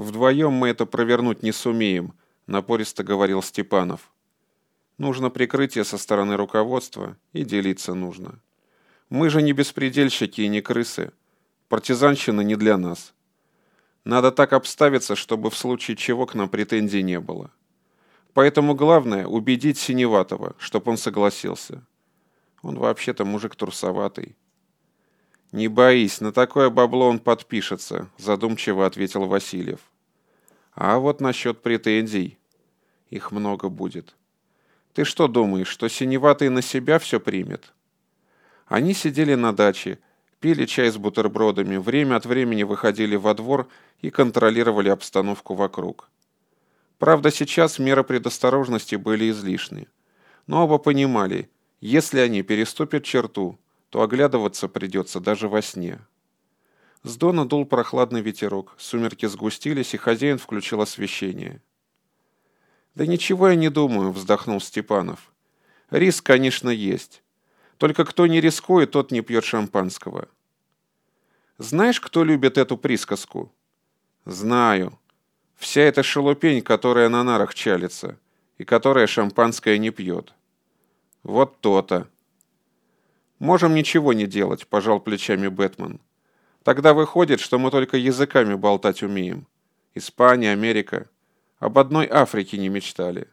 Вдвоем мы это провернуть не сумеем, напористо говорил Степанов. Нужно прикрытие со стороны руководства и делиться нужно. Мы же не беспредельщики и не крысы. Партизанщина не для нас. Надо так обставиться, чтобы в случае чего к нам претензий не было. Поэтому главное – убедить Синеватого, чтоб он согласился. Он вообще-то мужик трусоватый. «Не боись, на такое бабло он подпишется», – задумчиво ответил Васильев. «А вот насчет претензий. Их много будет. Ты что думаешь, что Синеватый на себя все примет?» Они сидели на даче, пили чай с бутербродами, время от времени выходили во двор и контролировали обстановку вокруг. Правда, сейчас меры предосторожности были излишни. Но оба понимали, если они переступят черту, то оглядываться придется даже во сне. С дона дул прохладный ветерок, сумерки сгустились, и хозяин включил освещение. «Да ничего я не думаю», — вздохнул Степанов. «Риск, конечно, есть. Только кто не рискует, тот не пьет шампанского». «Знаешь, кто любит эту присказку?» «Знаю. Вся эта шелупень, которая на нарах чалится, и которая шампанское не пьет. Вот то-то. Можем ничего не делать, пожал плечами Бэтмен. Тогда выходит, что мы только языками болтать умеем. Испания, Америка. Об одной Африке не мечтали.